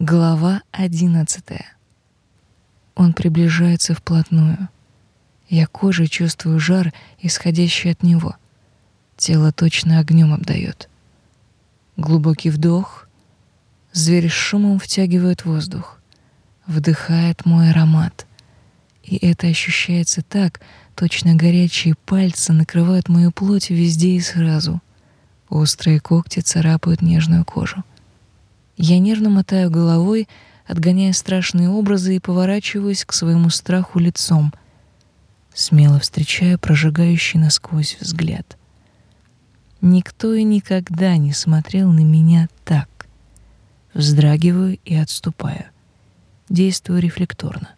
Глава одиннадцатая. Он приближается вплотную. Я кожей чувствую жар, исходящий от него. Тело точно огнем обдает. Глубокий вдох. Зверь с шумом втягивает воздух. Вдыхает мой аромат. И это ощущается так, точно горячие пальцы накрывают мою плоть везде и сразу. Острые когти царапают нежную кожу. Я нервно мотаю головой, отгоняя страшные образы и поворачиваюсь к своему страху лицом, смело встречая прожигающий насквозь взгляд. Никто и никогда не смотрел на меня так. Вздрагиваю и отступаю. Действую рефлекторно.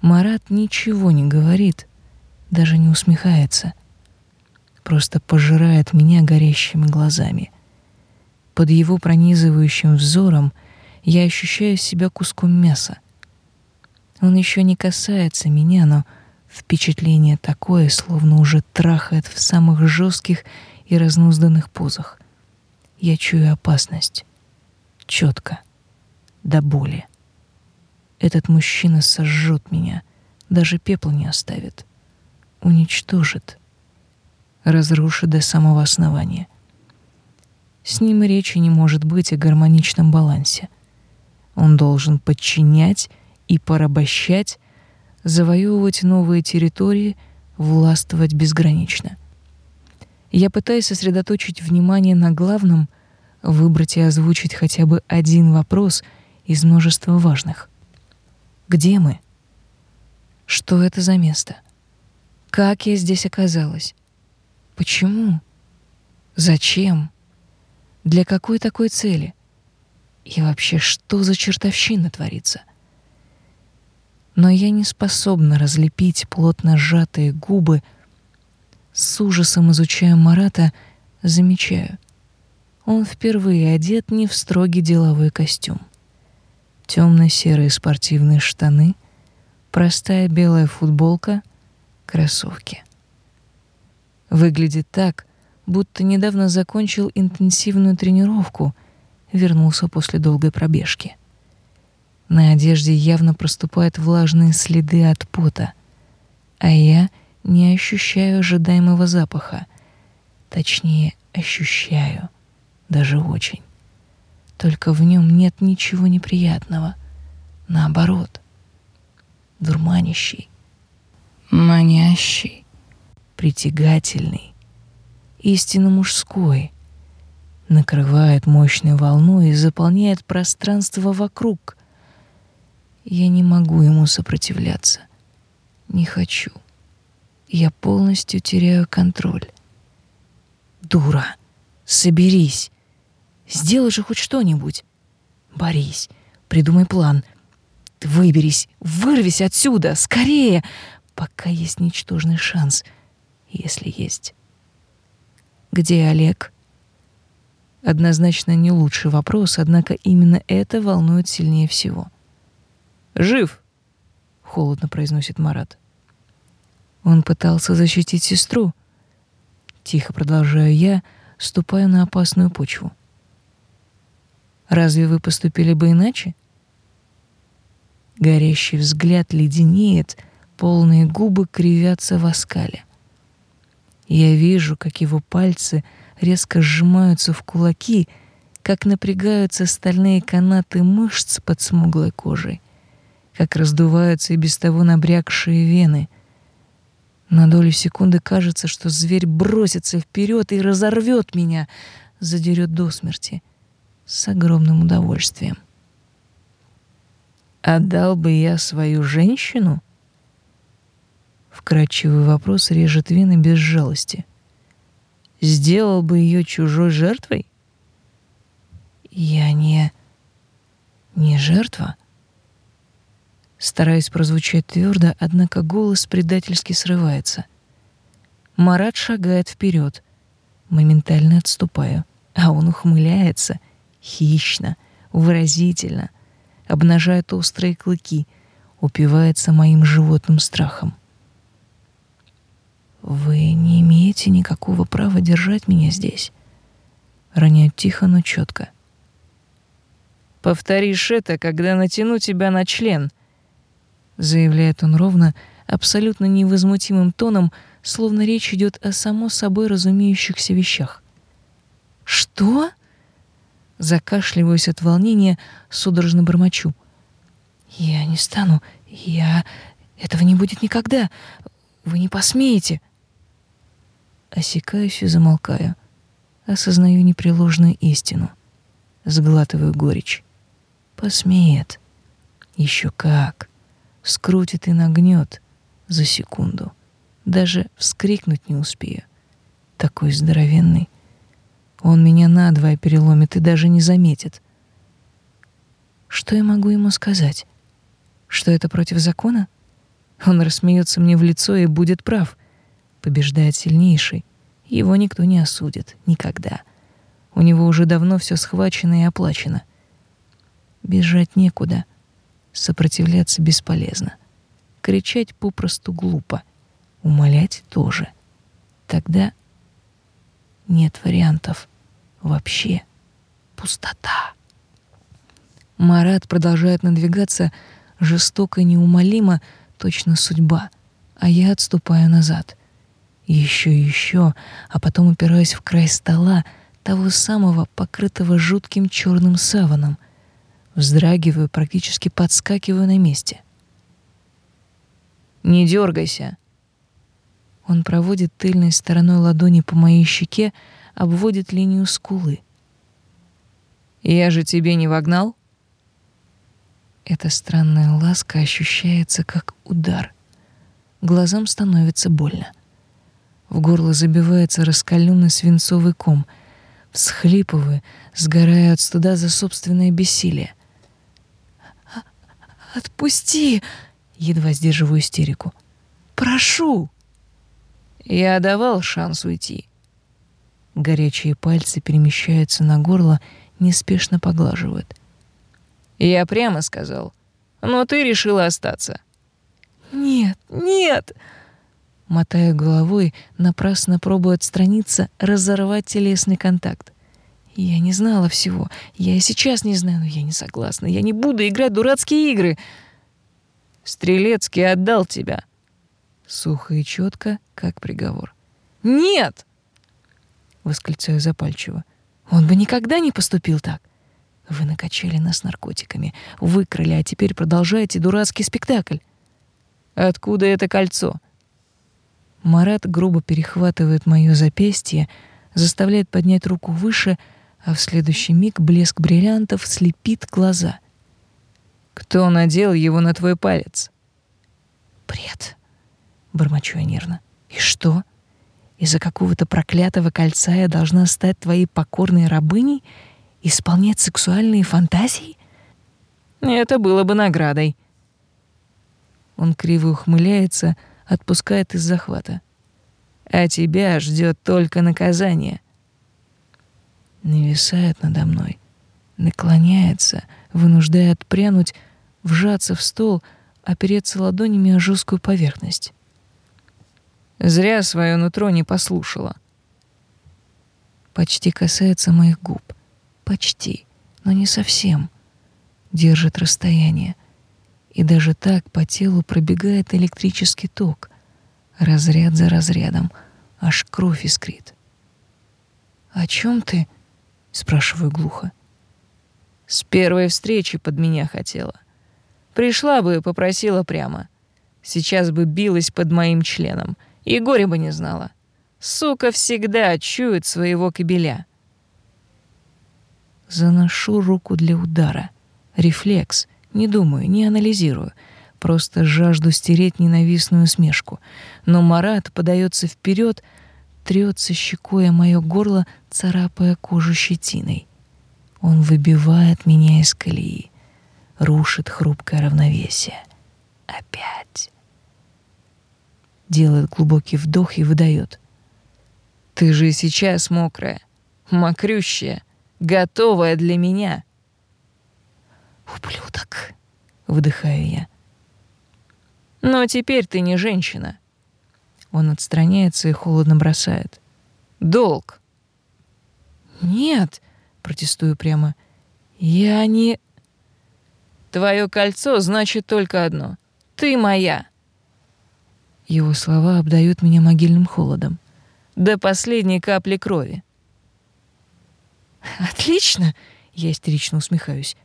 Марат ничего не говорит, даже не усмехается. Просто пожирает меня горящими глазами — под его пронизывающим взором я ощущаю себя куском мяса. Он еще не касается меня, но впечатление такое, словно уже трахает в самых жестких и разнузданных позах. Я чую опасность. Четко. До боли. Этот мужчина сожжет меня, даже пепла не оставит. Уничтожит. Разрушит до самого основания. С ним речи не может быть о гармоничном балансе. Он должен подчинять и порабощать, завоевывать новые территории, властвовать безгранично. Я пытаюсь сосредоточить внимание на главном, выбрать и озвучить хотя бы один вопрос из множества важных. Где мы? Что это за место? Как я здесь оказалась? Почему? Зачем? Для какой такой цели? И вообще, что за чертовщина творится? Но я не способна разлепить плотно сжатые губы. С ужасом изучая Марата, замечаю. Он впервые одет не в строгий деловой костюм. Темно-серые спортивные штаны, простая белая футболка, кроссовки. Выглядит так, будто недавно закончил интенсивную тренировку, вернулся после долгой пробежки. На одежде явно проступают влажные следы от пота, а я не ощущаю ожидаемого запаха. Точнее, ощущаю, даже очень. Только в нем нет ничего неприятного. Наоборот, дурманящий, манящий, притягательный, истинно мужской, накрывает мощной волной и заполняет пространство вокруг. Я не могу ему сопротивляться. Не хочу. Я полностью теряю контроль. Дура, соберись. Сделай же хоть что-нибудь. Борись, придумай план. Выберись, вырвись отсюда, скорее, пока есть ничтожный шанс, если есть. Где Олег? Однозначно не лучший вопрос, однако именно это волнует сильнее всего. Жив, холодно произносит Марат. Он пытался защитить сестру. Тихо продолжаю я, ступая на опасную почву. Разве вы поступили бы иначе? Горящий взгляд леденеет, полные губы кривятся в оскале. Я вижу, как его пальцы резко сжимаются в кулаки, как напрягаются стальные канаты мышц под смуглой кожей, как раздуваются и без того набрякшие вены. На долю секунды кажется, что зверь бросится вперед и разорвет меня, задерет до смерти с огромным удовольствием. Отдал бы я свою женщину? Вкрадчивый вопрос режет вены без жалости. Сделал бы ее чужой жертвой? Я не... не жертва. Стараюсь прозвучать твердо, однако голос предательски срывается. Марат шагает вперед, моментально отступаю, а он ухмыляется, хищно, выразительно, обнажает острые клыки, упивается моим животным страхом. Вы не имеете никакого права держать меня здесь. Роняю тихо, но четко. Повторишь это, когда натяну тебя на член, заявляет он ровно, абсолютно невозмутимым тоном, словно речь идет о само собой разумеющихся вещах. Что? Закашливаюсь от волнения, судорожно бормочу. Я не стану. Я этого не будет никогда. Вы не посмеете. Осекаюсь и замолкаю. Осознаю непреложную истину. Сглатываю горечь. Посмеет. Еще как. Скрутит и нагнет за секунду. Даже вскрикнуть не успею. Такой здоровенный. Он меня надвое переломит и даже не заметит. Что я могу ему сказать? Что это против закона? Он рассмеется мне в лицо и будет прав. Побеждает сильнейший. Его никто не осудит. Никогда. У него уже давно все схвачено и оплачено. Бежать некуда. Сопротивляться бесполезно. Кричать попросту глупо. Умолять тоже. Тогда нет вариантов. Вообще пустота. Марат продолжает надвигаться жестоко и неумолимо, точно судьба, а я отступаю назад. Еще и еще, а потом упираюсь в край стола, того самого, покрытого жутким черным саваном. Вздрагиваю, практически подскакиваю на месте. «Не дергайся!» Он проводит тыльной стороной ладони по моей щеке, обводит линию скулы. «Я же тебе не вогнал?» Эта странная ласка ощущается как удар. Глазам становится больно. В горло забивается раскаленный свинцовый ком. Всхлипываю, сгорая от стыда за собственное бессилие. «Отпусти!» — едва сдерживаю истерику. «Прошу!» Я давал шанс уйти. Горячие пальцы перемещаются на горло, неспешно поглаживают. Я прямо сказал, но ты решила остаться. Нет, нет. Мотая головой, напрасно пробую отстраниться, разорвать телесный контакт. Я не знала всего. Я и сейчас не знаю, но я не согласна. Я не буду играть дурацкие игры. Стрелецкий отдал тебя. Сухо и четко, как приговор. «Нет!» — восклицаю запальчиво. «Он бы никогда не поступил так. Вы накачали нас наркотиками, выкрали, а теперь продолжаете дурацкий спектакль. Откуда это кольцо?» Марат грубо перехватывает моё запястье, заставляет поднять руку выше, а в следующий миг блеск бриллиантов слепит глаза. «Кто надел его на твой палец?» «Бред!» Бормочу я нервно. И что? Из-за какого-то проклятого кольца я должна стать твоей покорной рабыней, исполнять сексуальные фантазии? Это было бы наградой. Он криво ухмыляется, отпускает из захвата. А тебя ждет только наказание. Нависает надо мной, наклоняется, вынуждая отпрянуть, вжаться в стол, опереться ладонями о жесткую поверхность. Зря свое нутро не послушала. Почти касается моих губ. Почти, но не совсем. Держит расстояние. И даже так по телу пробегает электрический ток. Разряд за разрядом. Аж кровь искрит. «О чем ты?» — спрашиваю глухо. «С первой встречи под меня хотела. Пришла бы и попросила прямо. Сейчас бы билась под моим членом — и горе бы не знала. Сука всегда чует своего кобеля. Заношу руку для удара. Рефлекс. Не думаю, не анализирую. Просто жажду стереть ненавистную смешку. Но Марат подается вперед, трется щекой о мое горло, царапая кожу щетиной. Он выбивает меня из колеи, рушит хрупкое равновесие. Опять делает глубокий вдох и выдает. «Ты же сейчас мокрая, мокрющая, готовая для меня». «Ублюдок!» — выдыхаю я. «Но теперь ты не женщина». Он отстраняется и холодно бросает. «Долг». «Нет», — протестую прямо, — «я не...» Твое кольцо значит только одно. Ты моя. Его слова обдают меня могильным холодом. До последней капли крови. Отлично, я истерично усмехаюсь.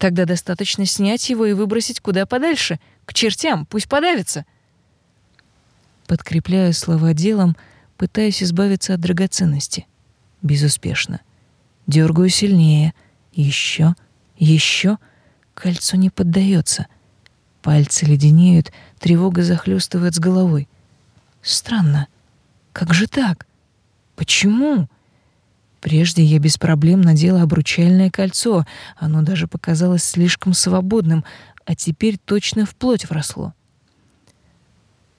Тогда достаточно снять его и выбросить куда подальше, к чертям, пусть подавится. Подкрепляю слова делом, пытаюсь избавиться от драгоценности. Безуспешно. Дергаю сильнее. Еще, еще. Кольцо не поддается. Пальцы леденеют, тревога захлестывает с головой. Странно. Как же так? Почему? Прежде я без проблем надела обручальное кольцо. Оно даже показалось слишком свободным, а теперь точно в плоть вросло.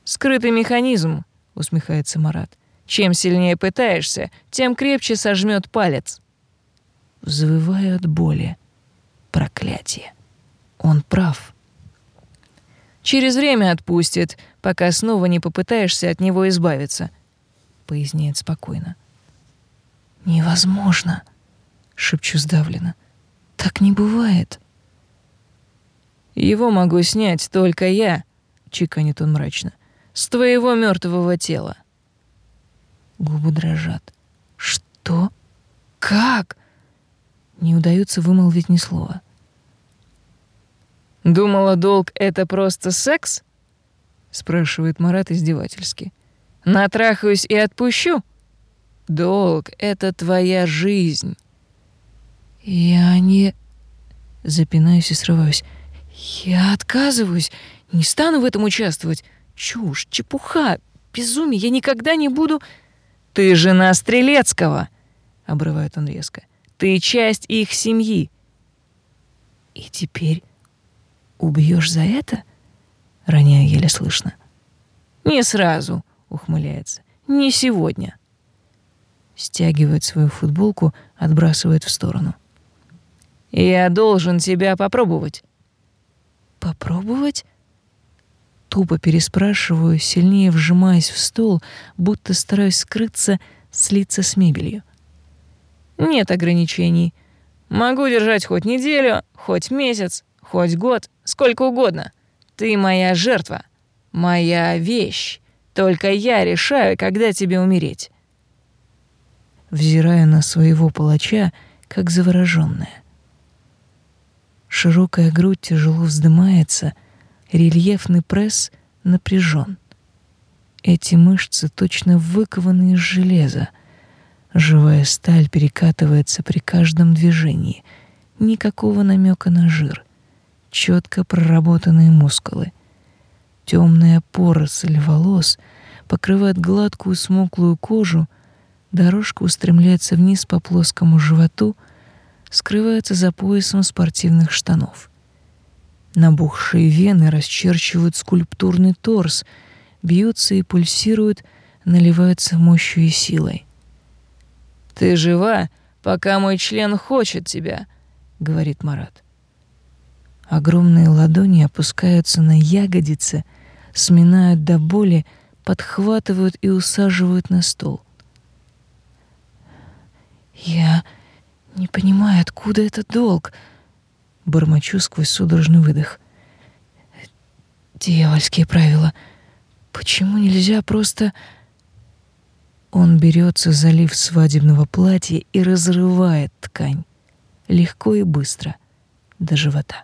«Скрытый механизм», — усмехается Марат. «Чем сильнее пытаешься, тем крепче сожмет палец». Взвываю от боли. Проклятие. Он прав. Через время отпустит, пока снова не попытаешься от него избавиться, поясняет спокойно. Невозможно, шепчу сдавленно. Так не бывает. Его могу снять только я, чеканит он мрачно. С твоего мертвого тела. Губы дрожат. Что? Как? Не удается вымолвить ни слова. «Думала, долг — это просто секс?» — спрашивает Марат издевательски. «Натрахаюсь и отпущу? Долг — это твоя жизнь». «Я не...» Запинаюсь и срываюсь. «Я отказываюсь. Не стану в этом участвовать. Чушь, чепуха, безумие. Я никогда не буду...» «Ты жена Стрелецкого!» — обрывает он резко. Ты часть их семьи. И теперь убьешь за это? Роняю еле слышно. Не сразу, ухмыляется. Не сегодня. Стягивает свою футболку, отбрасывает в сторону. Я должен тебя попробовать. Попробовать? Тупо переспрашиваю, сильнее вжимаясь в стол, будто стараюсь скрыться, слиться с мебелью. Нет ограничений. Могу держать хоть неделю, хоть месяц, хоть год, сколько угодно. Ты моя жертва, моя вещь. Только я решаю, когда тебе умереть. Взираю на своего палача, как заворожённая. Широкая грудь тяжело вздымается, рельефный пресс напряжен. Эти мышцы точно выкованы из железа — Живая сталь перекатывается при каждом движении. Никакого намека на жир. Четко проработанные мускулы. Темная поросль волос покрывает гладкую смуглую кожу, дорожка устремляется вниз по плоскому животу, скрывается за поясом спортивных штанов. Набухшие вены расчерчивают скульптурный торс, бьются и пульсируют, наливаются мощью и силой. «Ты жива, пока мой член хочет тебя», — говорит Марат. Огромные ладони опускаются на ягодицы, сминают до боли, подхватывают и усаживают на стол. «Я не понимаю, откуда этот долг?» — бормочу сквозь судорожный выдох. «Дьявольские правила. Почему нельзя просто...» Он берется за лиф свадебного платья и разрывает ткань. Легко и быстро. До живота.